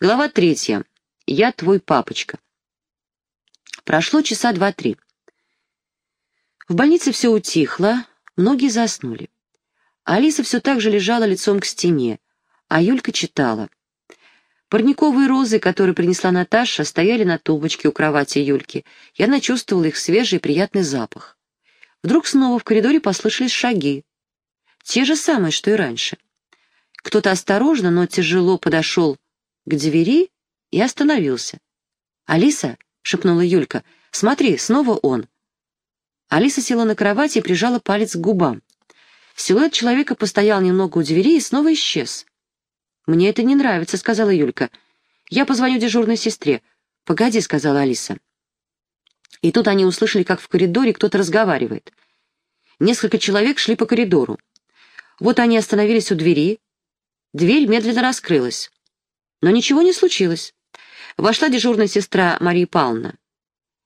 Глава третья. Я твой папочка. Прошло часа два-три. В больнице все утихло, многие заснули. Алиса все так же лежала лицом к стене, а Юлька читала. Парниковые розы, которые принесла Наташа, стояли на тумбочке у кровати Юльки, и она чувствовала их свежий приятный запах. Вдруг снова в коридоре послышались шаги. Те же самые, что и раньше. Кто-то осторожно, но тяжело подошел к двери и остановился. «Алиса?» — шепнула Юлька. «Смотри, снова он». Алиса села на кровати и прижала палец к губам. Силуэт человека постоял немного у двери и снова исчез. «Мне это не нравится», — сказала Юлька. «Я позвоню дежурной сестре». «Погоди», — сказала Алиса. И тут они услышали, как в коридоре кто-то разговаривает. Несколько человек шли по коридору. Вот они остановились у двери. Дверь медленно раскрылась. Но ничего не случилось. Вошла дежурная сестра Мария Павловна.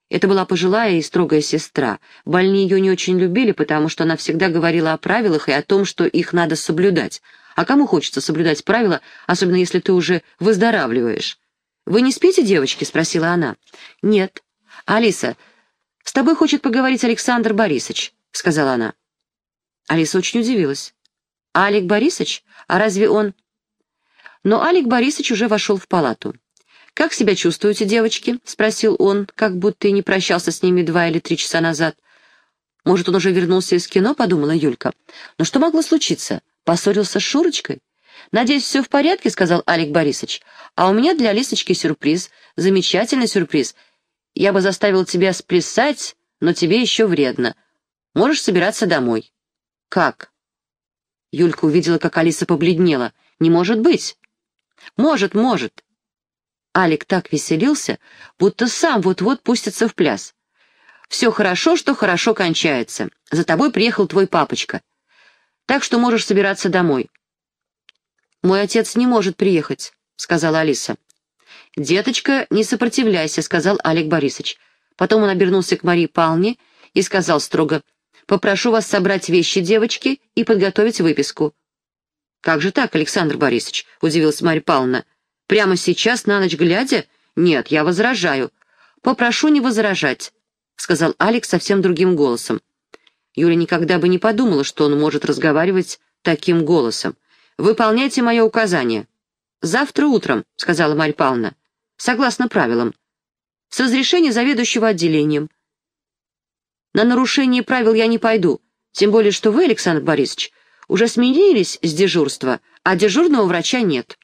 Это была пожилая и строгая сестра. Больные ее не очень любили, потому что она всегда говорила о правилах и о том, что их надо соблюдать. А кому хочется соблюдать правила, особенно если ты уже выздоравливаешь? «Вы не спите, девочки?» — спросила она. «Нет». «Алиса, с тобой хочет поговорить Александр Борисович», — сказала она. Алиса очень удивилась. «Алик Борисович? А разве он...» Но Алик Борисович уже вошел в палату. «Как себя чувствуете, девочки?» — спросил он, как будто и не прощался с ними два или три часа назад. «Может, он уже вернулся из кино?» — подумала Юлька. «Но что могло случиться? Поссорился с Шурочкой?» «Надеюсь, все в порядке», — сказал Алик Борисович. «А у меня для Лисочки сюрприз. Замечательный сюрприз. Я бы заставил тебя сплясать, но тебе еще вредно. Можешь собираться домой». «Как?» Юлька увидела, как Алиса побледнела. «Не может быть!» Может, может. Алик так веселился, будто сам вот-вот пустится в пляс. Все хорошо, что хорошо кончается. За тобой приехал твой папочка. Так что можешь собираться домой. Мой отец не может приехать, сказала Алиса. «Деточка, не сопротивляйся», — сказал Алик Борисович. Потом он обернулся к Марии Павловне и сказал строго, «Попрошу вас собрать вещи, девочки, и подготовить выписку. «Как же так, Александр Борисович?» — удивилась Марья Павловна. «Прямо сейчас, на ночь глядя? Нет, я возражаю». «Попрошу не возражать», — сказал Алекс совсем другим голосом. Юля никогда бы не подумала, что он может разговаривать таким голосом. «Выполняйте мое указание». «Завтра утром», — сказала Марья Павловна, — «согласно правилам. С разрешения заведующего отделением. На нарушение правил я не пойду, тем более, что вы, Александр Борисович, уже сменились с дежурства, а дежурного врача нет.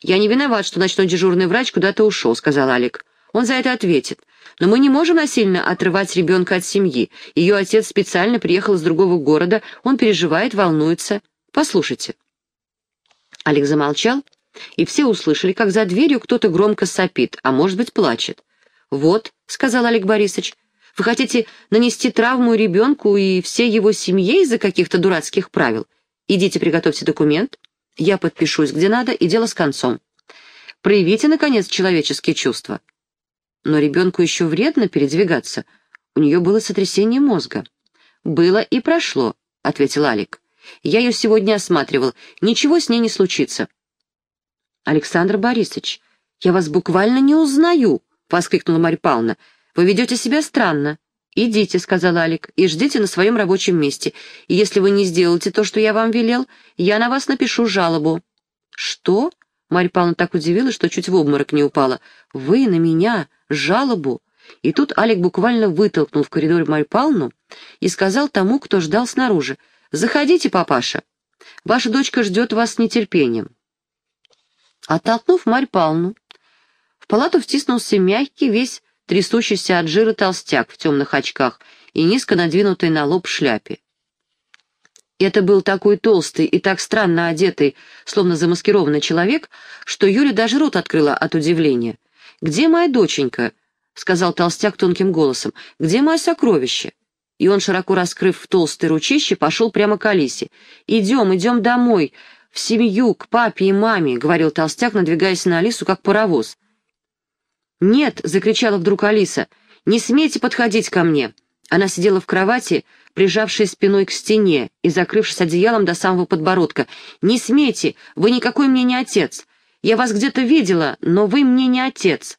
«Я не виноват, что ночной дежурный врач куда-то ушел», — сказал Алик. «Он за это ответит. Но мы не можем насильно отрывать ребенка от семьи. Ее отец специально приехал из другого города, он переживает, волнуется. Послушайте». Алик замолчал, и все услышали, как за дверью кто-то громко сопит, а может быть плачет. «Вот», — сказал Олег Борисович, вы хотите нанести травму ребенку и всей его семье из-за каких-то дурацких правил? Идите, приготовьте документ, я подпишусь где надо, и дело с концом. Проявите, наконец, человеческие чувства. Но ребенку еще вредно передвигаться. У нее было сотрясение мозга. «Было и прошло», — ответил Алик. «Я ее сегодня осматривал. Ничего с ней не случится». «Александр Борисович, я вас буквально не узнаю», — воскликнула Марья Павловна. «Вы ведете себя странно». «Идите», — сказал Алик, — «и ждите на своем рабочем месте. И если вы не сделаете то, что я вам велел, я на вас напишу жалобу». «Что?» — Марья Павловна так удивилась, что чуть в обморок не упала. «Вы на меня? Жалобу?» И тут Алик буквально вытолкнул в коридоре Марью Павловну и сказал тому, кто ждал снаружи, «Заходите, папаша. Ваша дочка ждет вас с нетерпением». Оттолкнув Марью Павловну, в палату втиснулся мягкий, весь трясущийся от жира толстяк в темных очках и низко надвинутой на лоб шляпе. Это был такой толстый и так странно одетый, словно замаскированный человек, что Юля даже рот открыла от удивления. «Где моя доченька?» — сказал толстяк тонким голосом. «Где мое сокровище?» И он, широко раскрыв толстые ручище, пошел прямо к Алисе. «Идем, идем домой, в семью, к папе и маме», — говорил толстяк, надвигаясь на Алису, как паровоз. «Нет!» — закричала вдруг Алиса. «Не смейте подходить ко мне!» Она сидела в кровати, прижавшись спиной к стене и закрывшись одеялом до самого подбородка. «Не смейте! Вы никакой мне не отец! Я вас где-то видела, но вы мне не отец».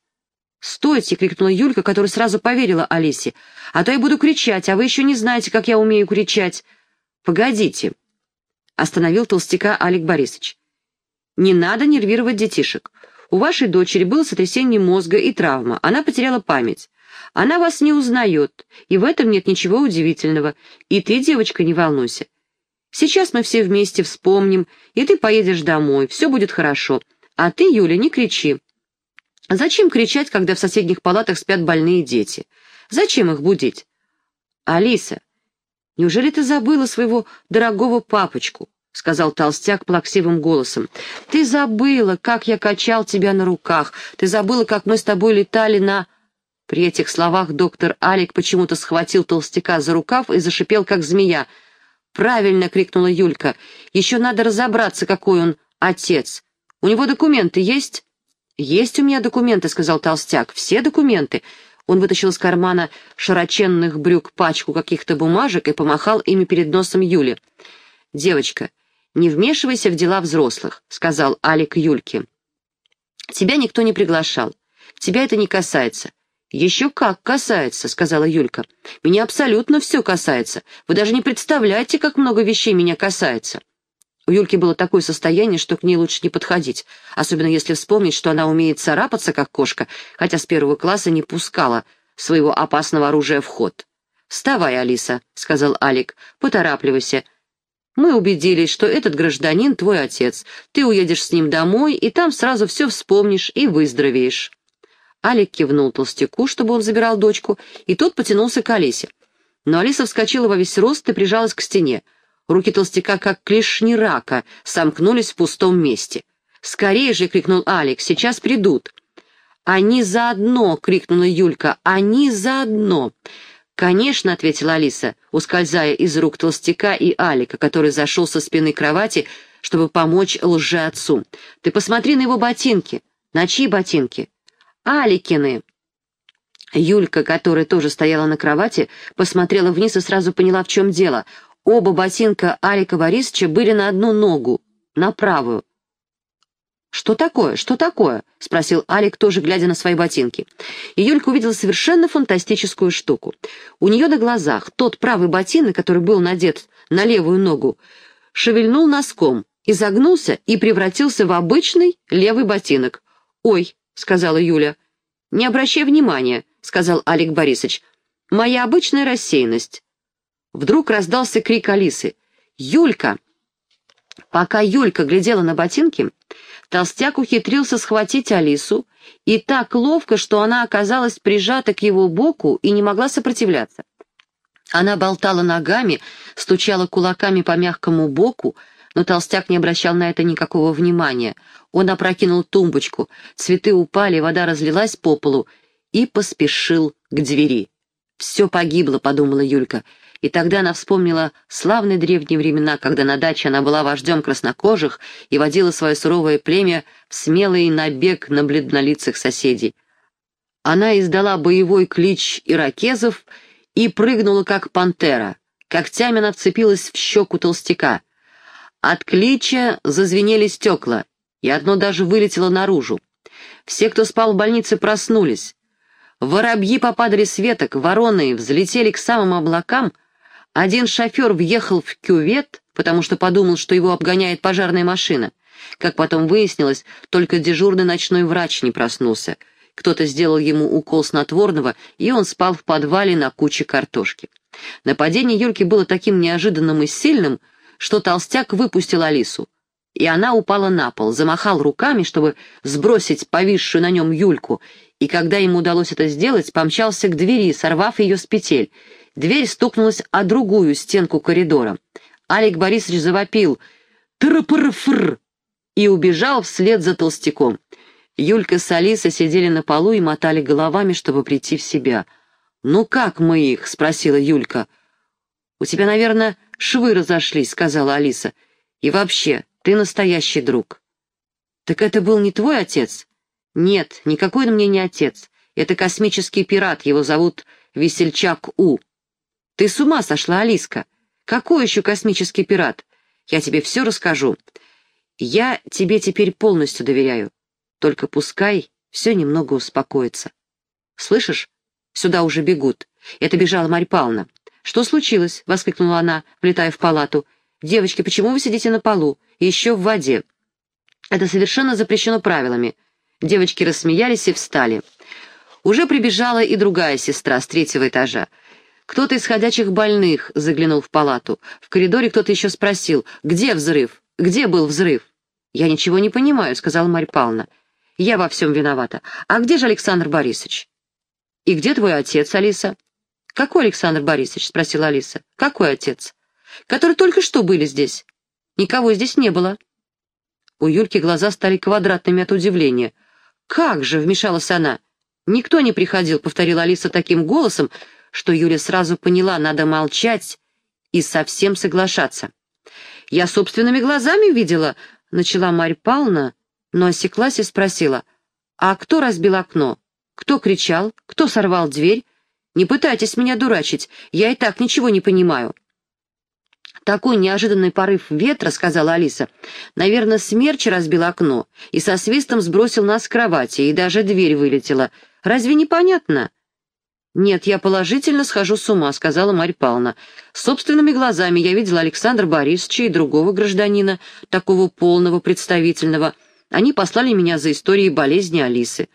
«Стойте!» — крикнула Юлька, которая сразу поверила Алисе. «А то я буду кричать, а вы еще не знаете, как я умею кричать». «Погодите!» — остановил толстяка Алик Борисович. «Не надо нервировать детишек. У вашей дочери было сотрясение мозга и травма, она потеряла память. Она вас не узнает, и в этом нет ничего удивительного. И ты, девочка, не волнуйся. Сейчас мы все вместе вспомним, и ты поедешь домой, все будет хорошо. А ты, Юля, не кричи. Зачем кричать, когда в соседних палатах спят больные дети? Зачем их будить? Алиса, неужели ты забыла своего дорогого папочку? — сказал толстяк плаксивым голосом. «Ты забыла, как я качал тебя на руках. Ты забыла, как мы с тобой летали на...» При этих словах доктор Алик почему-то схватил толстяка за рукав и зашипел, как змея. «Правильно!» — крикнула Юлька. «Еще надо разобраться, какой он отец. У него документы есть?» «Есть у меня документы», — сказал толстяк. «Все документы». Он вытащил из кармана широченных брюк пачку каких-то бумажек и помахал ими перед носом Юли. «Девочка, «Не вмешивайся в дела взрослых», — сказал Алик Юльке. «Тебя никто не приглашал. Тебя это не касается». «Еще как касается», — сказала Юлька. «Меня абсолютно все касается. Вы даже не представляете, как много вещей меня касается». У Юльки было такое состояние, что к ней лучше не подходить, особенно если вспомнить, что она умеет царапаться, как кошка, хотя с первого класса не пускала своего опасного оружия в ход. «Вставай, Алиса», — сказал Алик, — «поторапливайся, мы убедились, что этот гражданин твой отец. Ты уедешь с ним домой, и там сразу все вспомнишь и выздоровеешь». Алик кивнул толстяку, чтобы он забирал дочку, и тот потянулся к Алисе. Но Алиса вскочила во весь рост и прижалась к стене. Руки толстяка, как клешни рака, сомкнулись в пустом месте. «Скорее же!» — крикнул Алик. «Сейчас придут!» «Они заодно!» — крикнула Юлька. «Они заодно!» «Конечно», — ответила Алиса, ускользая из рук толстяка и Алика, который зашел со спины кровати, чтобы помочь лже-отцу. «Ты посмотри на его ботинки». «На чьи ботинки?» «Аликины». Юлька, которая тоже стояла на кровати, посмотрела вниз и сразу поняла, в чем дело. Оба ботинка Алика Борисовича были на одну ногу, на правую. «Что такое? Что такое?» — спросил Алик, тоже глядя на свои ботинки. И Юлька увидела совершенно фантастическую штуку. У нее на глазах тот правый ботинок, который был надет на левую ногу, шевельнул носком, изогнулся и превратился в обычный левый ботинок. «Ой», — сказала Юля. «Не обращай внимания», — сказал Алик Борисович. «Моя обычная рассеянность». Вдруг раздался крик Алисы. «Юлька!» Пока Юлька глядела на ботинки, Толстяк ухитрился схватить Алису, и так ловко, что она оказалась прижата к его боку и не могла сопротивляться. Она болтала ногами, стучала кулаками по мягкому боку, но толстяк не обращал на это никакого внимания. Он опрокинул тумбочку, цветы упали, вода разлилась по полу и поспешил к двери. «Все погибло», — подумала Юлька, и тогда она вспомнила славные древние времена, когда на даче она была вождем краснокожих и водила свое суровое племя в смелый набег на бледнолицых соседей. Она издала боевой клич иракезов и прыгнула, как пантера. Когтями она вцепилась в щеку толстяка. От клича зазвенели стекла, и одно даже вылетело наружу. Все, кто спал в больнице, проснулись. Воробьи попадали с веток, вороны взлетели к самым облакам — один шофер въехал в кювет, потому что подумал, что его обгоняет пожарная машина. Как потом выяснилось, только дежурный ночной врач не проснулся. Кто-то сделал ему укол снотворного, и он спал в подвале на куче картошки. Нападение Юльки было таким неожиданным и сильным, что толстяк выпустил Алису. И она упала на пол, замахал руками, чтобы сбросить повисшую на нем Юльку, и когда ему удалось это сделать, помчался к двери, сорвав ее с петель, Дверь стукнулась о другую стенку коридора. Алик Борисович завопил «Тр-пр-фр!» и убежал вслед за толстяком. Юлька с Алисой сидели на полу и мотали головами, чтобы прийти в себя. «Ну как мы их?» — спросила Юлька. «У тебя, наверное, швы разошлись», — сказала Алиса. «И вообще, ты настоящий друг». «Так это был не твой отец?» «Нет, никакой он мне не отец. Это космический пират, его зовут Весельчак У». «Ты с ума сошла, Алиска? Какой еще космический пират? Я тебе все расскажу. Я тебе теперь полностью доверяю. Только пускай все немного успокоится. «Слышишь? Сюда уже бегут». Это бежала Марья Павловна. «Что случилось?» — воскликнула она, влетая в палату. «Девочки, почему вы сидите на полу? еще в воде?» «Это совершенно запрещено правилами». Девочки рассмеялись и встали. Уже прибежала и другая сестра с третьего этажа. Кто-то из ходячих больных заглянул в палату. В коридоре кто-то еще спросил, где взрыв? Где был взрыв? «Я ничего не понимаю», — сказала Марья Павловна. «Я во всем виновата. А где же Александр Борисович?» «И где твой отец, Алиса?» «Какой Александр Борисович?» — спросила Алиса. «Какой отец?» «Который только что были здесь. Никого здесь не было». У Юльки глаза стали квадратными от удивления. «Как же!» — вмешалась она. «Никто не приходил», — повторила Алиса таким голосом, что Юля сразу поняла, надо молчать и совсем соглашаться. «Я собственными глазами видела», — начала Марь Павловна, но осеклась и спросила, «А кто разбил окно? Кто кричал? Кто сорвал дверь? Не пытайтесь меня дурачить, я и так ничего не понимаю». «Такой неожиданный порыв ветра», — сказала Алиса. «Наверное, смерч разбил окно и со свистом сбросил нас с кровати, и даже дверь вылетела. Разве не понятно?» «Нет, я положительно схожу с ума», — сказала Марья Павловна. «Собственными глазами я видела Александра Борисовича и другого гражданина, такого полного, представительного. Они послали меня за историей болезни Алисы».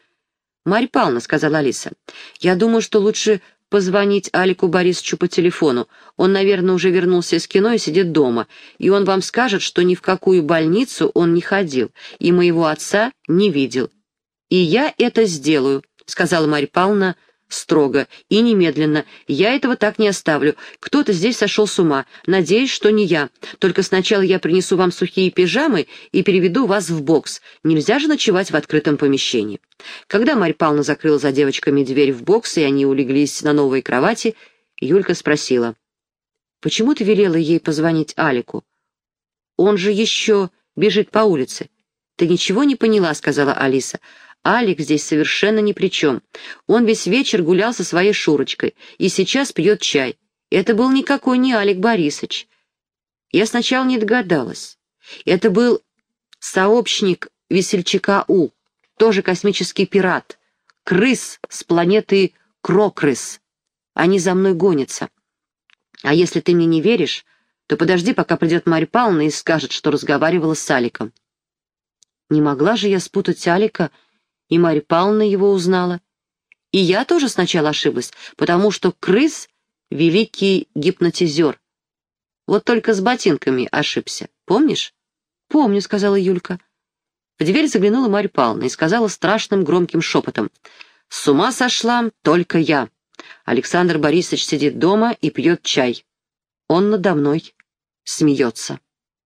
«Марья Павловна», — сказала Алиса, — «я думаю, что лучше позвонить Алику Борисовичу по телефону. Он, наверное, уже вернулся из кино и сидит дома, и он вам скажет, что ни в какую больницу он не ходил, и моего отца не видел. И я это сделаю», — сказала Марья Павловна строго и немедленно. «Я этого так не оставлю. Кто-то здесь сошел с ума. Надеюсь, что не я. Только сначала я принесу вам сухие пижамы и переведу вас в бокс. Нельзя же ночевать в открытом помещении». Когда Марья Павловна закрыла за девочками дверь в бокс, и они улеглись на новой кровати, Юлька спросила. «Почему ты велела ей позвонить Алику? Он же еще бежит по улице». «Ты ничего не поняла», — сказала Алиса. Алик здесь совершенно ни при чем. Он весь вечер гулял со своей Шурочкой и сейчас пьет чай. Это был никакой не Алик Борисович. Я сначала не догадалась. Это был сообщник весельчака У, тоже космический пират, крыс с планеты Крокрыс. Они за мной гонятся. А если ты мне не веришь, то подожди, пока придет Марья Павловна и скажет, что разговаривала с Аликом. Не могла же я спутать Алика и Марья Павловна его узнала. И я тоже сначала ошиблась, потому что крыс — великий гипнотизер. Вот только с ботинками ошибся, помнишь? «Помню», — сказала Юлька. В дверь заглянула Марья Павловна и сказала страшным громким шепотом. «С ума сошла только я. Александр Борисович сидит дома и пьет чай. Он надо мной смеется».